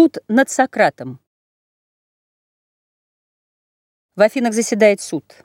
Суд над Сократом. В Афинах заседает суд.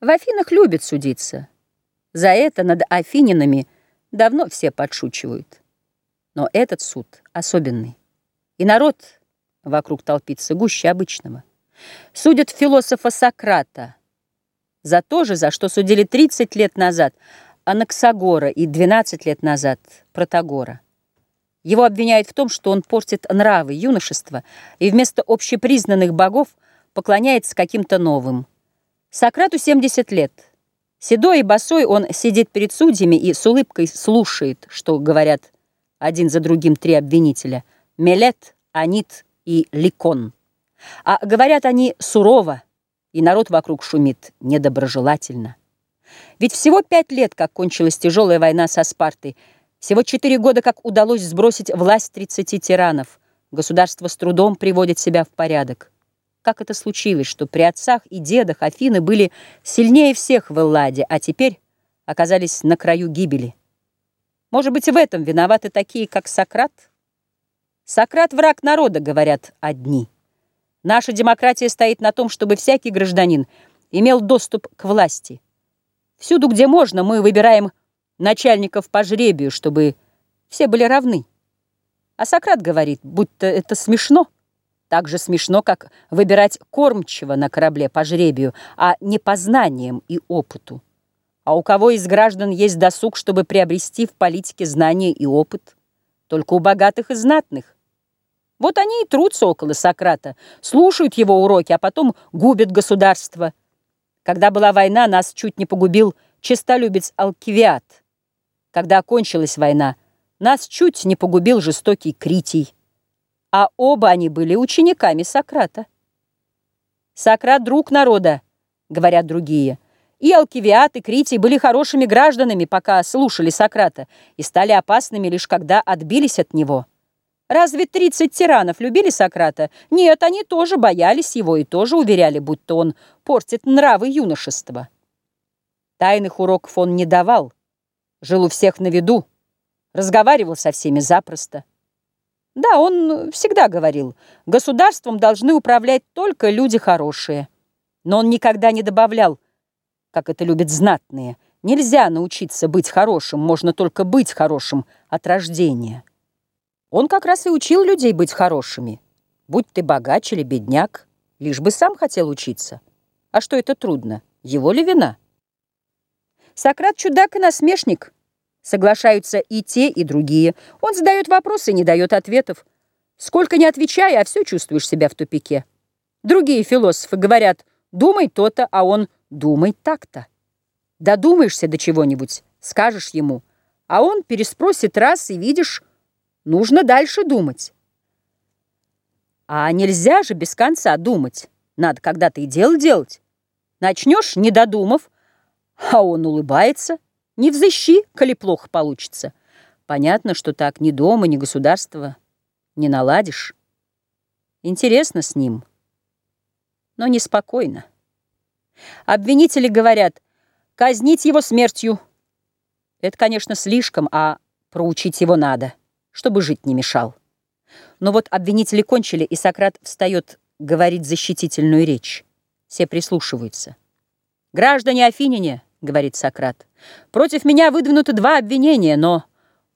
В Афинах любят судиться. За это над афининами давно все подшучивают. Но этот суд особенный. И народ вокруг толпится гуще обычного. Судят философа Сократа за то же, за что судили 30 лет назад Анаксагора и 12 лет назад Протагора. Его обвиняют в том, что он портит нравы юношества и вместо общепризнанных богов поклоняется каким-то новым. Сократу 70 лет. Седой и босой он сидит перед судьями и с улыбкой слушает, что говорят один за другим три обвинителя – Мелет, Анит и Ликон. А говорят они сурово, и народ вокруг шумит недоброжелательно. Ведь всего пять лет, как кончилась тяжелая война со Спартой – всего четыре года, как удалось сбросить власть 30 тиранов. Государство с трудом приводит себя в порядок. Как это случилось, что при отцах и дедах Афины были сильнее всех в Элладе, а теперь оказались на краю гибели? Может быть, в этом виноваты такие, как Сократ? Сократ – враг народа, говорят одни. Наша демократия стоит на том, чтобы всякий гражданин имел доступ к власти. Всюду, где можно, мы выбираем начальников по жребию, чтобы все были равны. А Сократ говорит, будто это смешно. Так же смешно, как выбирать кормчего на корабле по жребию, а не по знаниям и опыту. А у кого из граждан есть досуг, чтобы приобрести в политике знания и опыт? Только у богатых и знатных. Вот они и трутся около Сократа, слушают его уроки, а потом губят государство. Когда была война, нас чуть не погубил честолюбец Алкивиад. Когда окончилась война, нас чуть не погубил жестокий Критий. А оба они были учениками Сократа. «Сократ – друг народа», — говорят другие. И Алкивиад, и Критий были хорошими гражданами, пока слушали Сократа, и стали опасными лишь когда отбились от него. Разве 30 тиранов любили Сократа? Нет, они тоже боялись его и тоже уверяли, будто он портит нравы юношества. Тайных уроков он не давал, жил у всех на виду, разговаривал со всеми запросто. Да, он всегда говорил, государством должны управлять только люди хорошие. Но он никогда не добавлял, как это любят знатные, нельзя научиться быть хорошим, можно только быть хорошим от рождения. Он как раз и учил людей быть хорошими. Будь ты богач или бедняк, лишь бы сам хотел учиться. А что это трудно? Его ли вина? Сократ чудак и насмешник. Соглашаются и те, и другие. Он задает вопросы не дает ответов. Сколько не отвечая, а все чувствуешь себя в тупике. Другие философы говорят «думай то-то», а он «думай так-то». Додумаешься до чего-нибудь, скажешь ему, а он переспросит раз и видишь, нужно дальше думать. А нельзя же без конца думать. Надо когда-то и дело делать. Начнешь, не додумав, а он улыбается. Не взыщи, коли плохо получится. Понятно, что так ни дома, ни государства не наладишь. Интересно с ним, но неспокойно. Обвинители говорят, казнить его смертью. Это, конечно, слишком, а проучить его надо, чтобы жить не мешал. Но вот обвинители кончили, и Сократ встает говорить защитительную речь. Все прислушиваются. «Граждане Афиняне!» — говорит Сократ. «Против меня выдвинуты два обвинения, но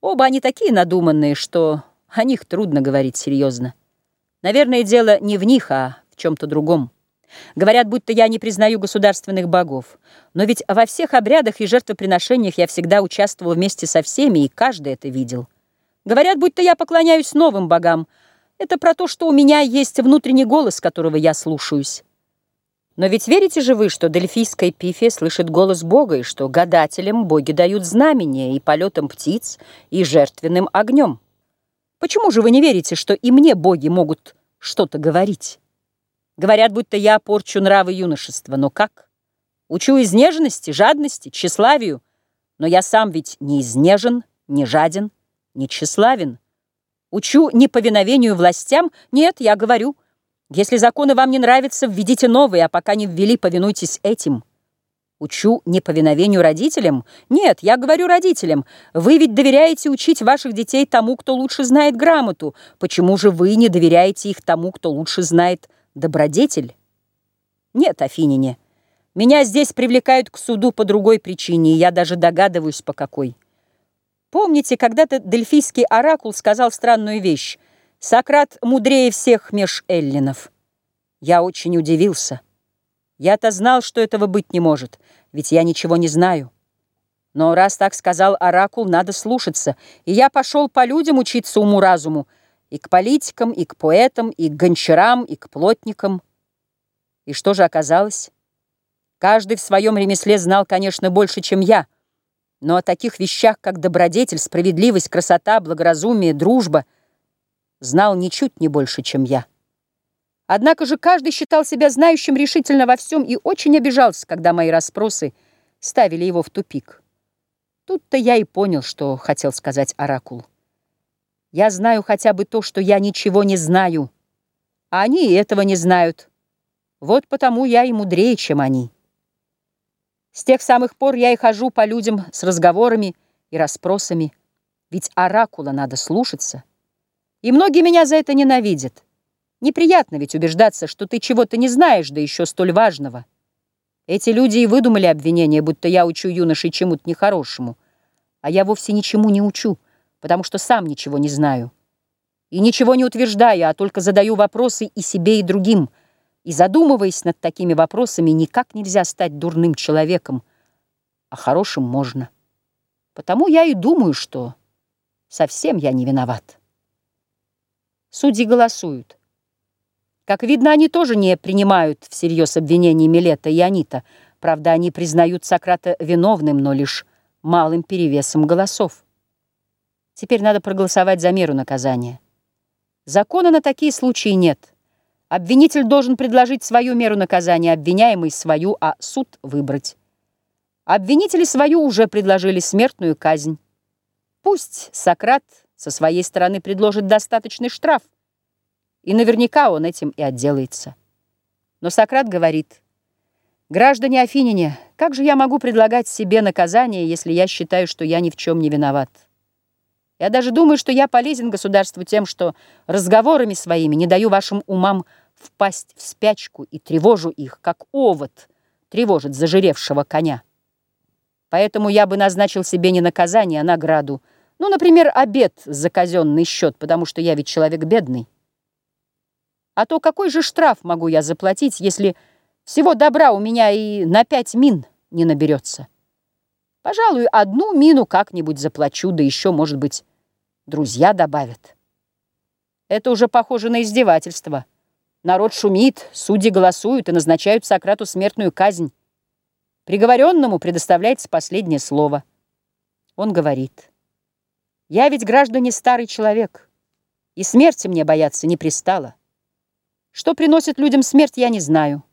оба они такие надуманные, что о них трудно говорить серьезно. Наверное, дело не в них, а в чем-то другом. Говорят, будто я не признаю государственных богов. Но ведь во всех обрядах и жертвоприношениях я всегда участвовал вместе со всеми, и каждый это видел. Говорят, будто я поклоняюсь новым богам. Это про то, что у меня есть внутренний голос, которого я слушаюсь. Но ведь верите же вы, что дельфийская пифия слышит голос Бога, и что гадателям боги дают знамения и полетом птиц, и жертвенным огнем? Почему же вы не верите, что и мне боги могут что-то говорить? Говорят, будто я порчу нравы юношества, но как? Учу изнеженности, жадности, тщеславию, но я сам ведь не изнежен, не жаден, не тщеславен. Учу неповиновению властям? Нет, я говорю – если законы вам не нравятся, введите новые, а пока не ввели, повинуйтесь этим. Учу неповиновению родителям? Нет, я говорю родителям. Вы ведь доверяете учить ваших детей тому, кто лучше знает грамоту. Почему же вы не доверяете их тому, кто лучше знает добродетель? Нет, Афинине. Меня здесь привлекают к суду по другой причине, и я даже догадываюсь, по какой. Помните, когда-то дельфийский оракул сказал странную вещь. Сократ мудрее всех меж эллинов. Я очень удивился. Я-то знал, что этого быть не может, ведь я ничего не знаю. Но раз так сказал Оракул, надо слушаться, и я пошел по людям учиться уму-разуму, и к политикам, и к поэтам, и к гончарам, и к плотникам. И что же оказалось? Каждый в своем ремесле знал, конечно, больше, чем я, но о таких вещах, как добродетель, справедливость, красота, благоразумие, дружба, знал ничуть не больше, чем я. Однако же каждый считал себя знающим решительно во всем и очень обижался, когда мои расспросы ставили его в тупик. Тут-то я и понял, что хотел сказать Оракул. Я знаю хотя бы то, что я ничего не знаю, а они этого не знают. Вот потому я и мудрее, чем они. С тех самых пор я и хожу по людям с разговорами и расспросами, ведь Оракула надо слушаться. И многие меня за это ненавидят. Неприятно ведь убеждаться, что ты чего-то не знаешь, да еще столь важного. Эти люди и выдумали обвинение, будто я учу юношей чему-то нехорошему. А я вовсе ничему не учу, потому что сам ничего не знаю. И ничего не утверждаю, а только задаю вопросы и себе, и другим. И задумываясь над такими вопросами, никак нельзя стать дурным человеком, а хорошим можно. Потому я и думаю, что совсем я не виноват. Судьи голосуют. Как видно, они тоже не принимают всерьез обвинений Милета и Анита. Правда, они признают Сократа виновным, но лишь малым перевесом голосов. Теперь надо проголосовать за меру наказания. Закона на такие случаи нет. Обвинитель должен предложить свою меру наказания, обвиняемый свою, а суд выбрать. Обвинители свою уже предложили смертную казнь. Пусть Сократ со своей стороны предложит достаточный штраф, и наверняка он этим и отделается. Но Сократ говорит, «Граждане Афиняне, как же я могу предлагать себе наказание, если я считаю, что я ни в чем не виноват? Я даже думаю, что я полезен государству тем, что разговорами своими не даю вашим умам впасть в спячку и тревожу их, как овод тревожит зажиревшего коня. Поэтому я бы назначил себе не наказание, а награду. Ну, например, обед за казенный счет, потому что я ведь человек бедный. А то какой же штраф могу я заплатить, если всего добра у меня и на пять мин не наберется? Пожалуй, одну мину как-нибудь заплачу, да еще, может быть, друзья добавят. Это уже похоже на издевательство. Народ шумит, судьи голосуют и назначают Сократу смертную казнь. Приговоренному предоставляется последнее слово. Он говорит, «Я ведь, граждане, старый человек, и смерти мне бояться не пристало». Что приносит людям смерть, я не знаю.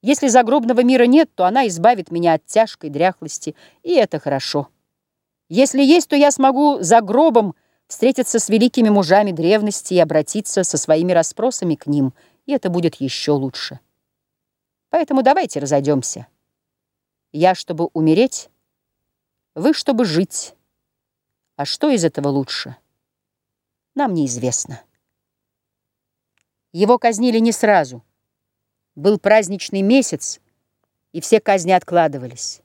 Если загробного мира нет, то она избавит меня от тяжкой дряхлости, и это хорошо. Если есть, то я смогу за гробом встретиться с великими мужами древности и обратиться со своими расспросами к ним, и это будет еще лучше. Поэтому давайте разойдемся. Я, чтобы умереть, вы, чтобы жить. А что из этого лучше, нам неизвестно. Его казнили не сразу. Был праздничный месяц, и все казни откладывались.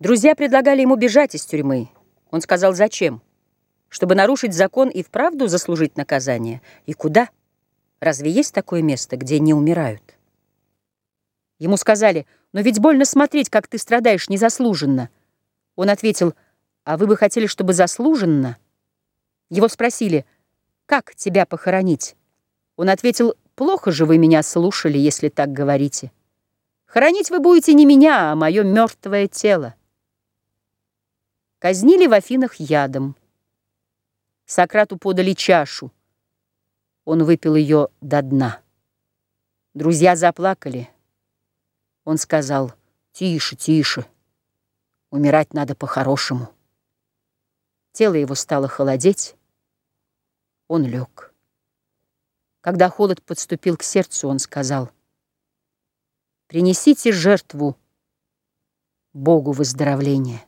Друзья предлагали ему бежать из тюрьмы. Он сказал, зачем? Чтобы нарушить закон и вправду заслужить наказание? И куда? Разве есть такое место, где не умирают? Ему сказали, но ведь больно смотреть, как ты страдаешь незаслуженно. Он ответил, а вы бы хотели, чтобы заслуженно? Его спросили, как тебя похоронить? Он ответил, «Плохо же вы меня слушали, если так говорите. Хоронить вы будете не меня, а мое мертвое тело». Казнили в Афинах ядом. Сократу подали чашу. Он выпил ее до дна. Друзья заплакали. Он сказал, «Тише, тише, умирать надо по-хорошему». Тело его стало холодеть. Он лег. Когда холод подступил к сердцу, он сказал, «Принесите жертву Богу выздоровление.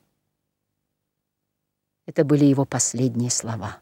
Это были его последние слова.